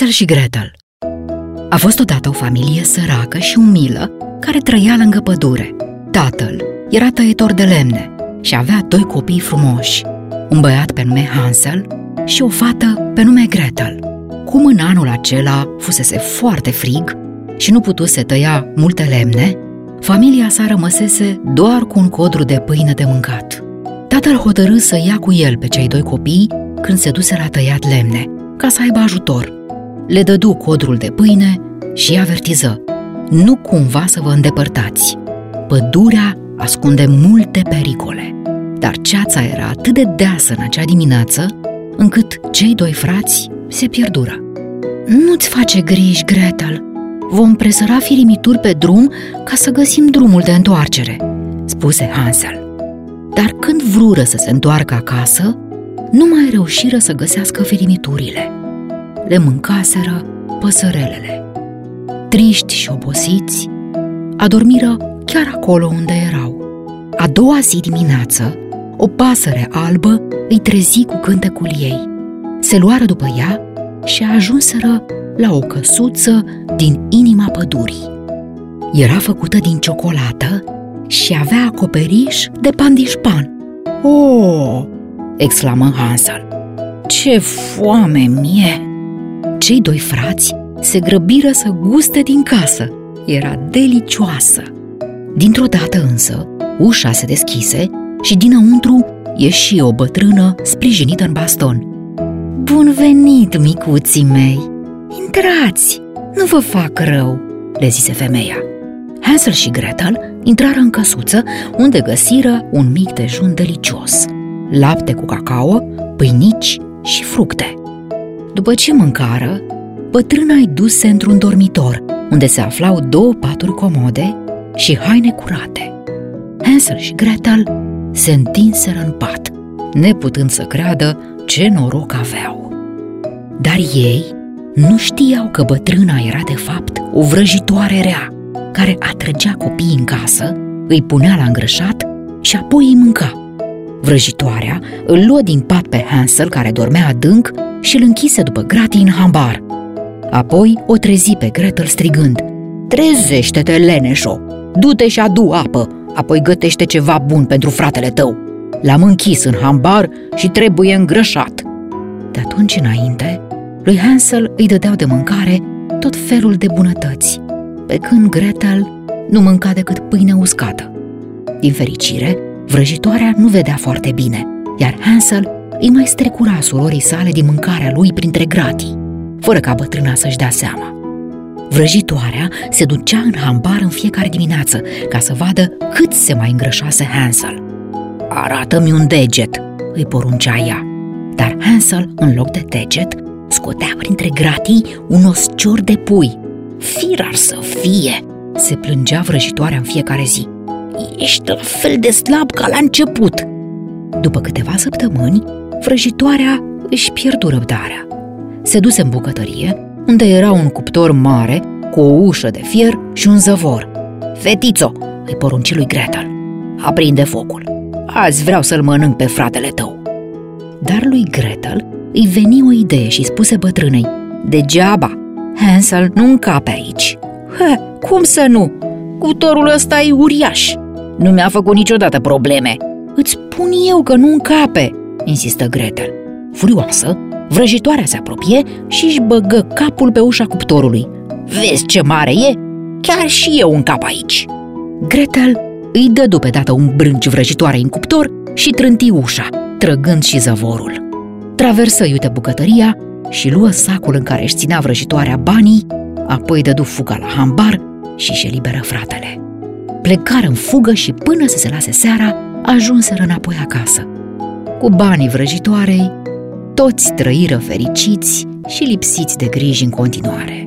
Hansel și Gretel A fost odată o familie săracă și umilă care trăia lângă pădure. Tatăl era tăietor de lemne și avea doi copii frumoși, un băiat pe nume Hansel și o fată pe nume Gretel. Cum în anul acela fusese foarte frig și nu putuse tăia multe lemne, familia sa rămăsese doar cu un codru de pâine de mâncat. Tatăl hotărâ să ia cu el pe cei doi copii când se duse la tăiat lemne, ca să aibă ajutor. Le dădu codrul de pâine și avertiză, nu cumva să vă îndepărtați. Pădurea ascunde multe pericole, dar ceața era atât de deasă în acea dimineață, încât cei doi frați se pierdură. Nu-ți face griji, Gretel, vom presăra firimituri pe drum ca să găsim drumul de întoarcere, spuse Hansel. Dar când vrură să se întoarcă acasă, nu mai reușiră să găsească firimiturile. Le mâncaseră păsărelele. Triști și obosiți, adormiră chiar acolo unde erau. A doua zi dimineață, o pasăre albă îi trezi cu cântecul ei. Se luară după ea și ajunseră la o căsuță din inima pădurii. Era făcută din ciocolată și avea acoperiș de pandișpan. Oh! exclamă Hansel. Ce foame mie! Cei doi frați se grăbiră să guste din casă. Era delicioasă. Dintr-o dată însă, ușa se deschise și dinăuntru ieși o bătrână sprijinită în baston. Bun venit, micuții mei! Intrați, nu vă fac rău, le zise femeia. Hansel și Gretel intrară în căsuță unde găsiră un mic dejun delicios, lapte cu cacao, pâinici și fructe. După ce mâncară, bătrâna îi duse într-un dormitor, unde se aflau două paturi comode și haine curate. Hansel și Gretel se întinseră în pat, neputând să creadă ce noroc aveau. Dar ei nu știau că bătrâna era de fapt o vrăjitoare rea, care atrăgea copiii în casă, îi punea la îngrășat și apoi îi mânca. Vrăjitoarea îl luă din pat pe Hansel, care dormea adânc, și îl închise după gratii în hambar. Apoi o trezi pe Gretel strigând, Trezește-te, leneșo! Du-te și adu apă, apoi gătește ceva bun pentru fratele tău. L-am închis în hambar și trebuie îngrășat. De atunci înainte, lui Hansel îi dădeau de mâncare tot felul de bunătăți, pe când Gretel nu mânca decât pâine uscată. Din fericire, vrăjitoarea nu vedea foarte bine, iar Hansel îi mai strecura surorii sale din mâncarea lui printre gratii, fără ca bătrâna să-și dea seama. Vrăjitoarea se ducea în hambar în fiecare dimineață ca să vadă cât se mai îngrășase Hansel. Arată-mi un deget, îi poruncea ea. Dar Hansel, în loc de deget, scotea printre gratii un oscior de pui. Firar să fie, se plângea vrăjitoarea în fiecare zi. Ești la fel de slab ca la început. După câteva săptămâni, vrăjitoarea își pierdu răbdarea. Se duse în bucătărie, unde era un cuptor mare, cu o ușă de fier și un zăvor. Fetițo, îi porunci lui Gretel, aprinde focul. Azi vreau să-l mănânc pe fratele tău. Dar lui Gretel îi veni o idee și spuse bătrânei, Degeaba, Hansel nu încape aici. He, cum să nu? Cuptorul ăsta e uriaș. Nu mi-a făcut niciodată probleme. Îți spun eu că nu încape, insistă Gretel. Furioasă, vrăjitoarea se apropie și își băgă capul pe ușa cuptorului. Vezi ce mare e? Chiar și eu încap aici. Gretel îi dădu pe dată un brânci vrăjitoare în cuptor și trânti ușa, trăgând și zăvorul. Traversă iute bucătăria și luă sacul în care își ținea vrăjitoarea banii, apoi dădu fuga la hambar și își eliberă fratele. Plecară în fugă și până să se lase seara, ajunseră înapoi acasă. Cu banii vrăjitoarei, toți trăiră fericiți și lipsiți de griji în continuare.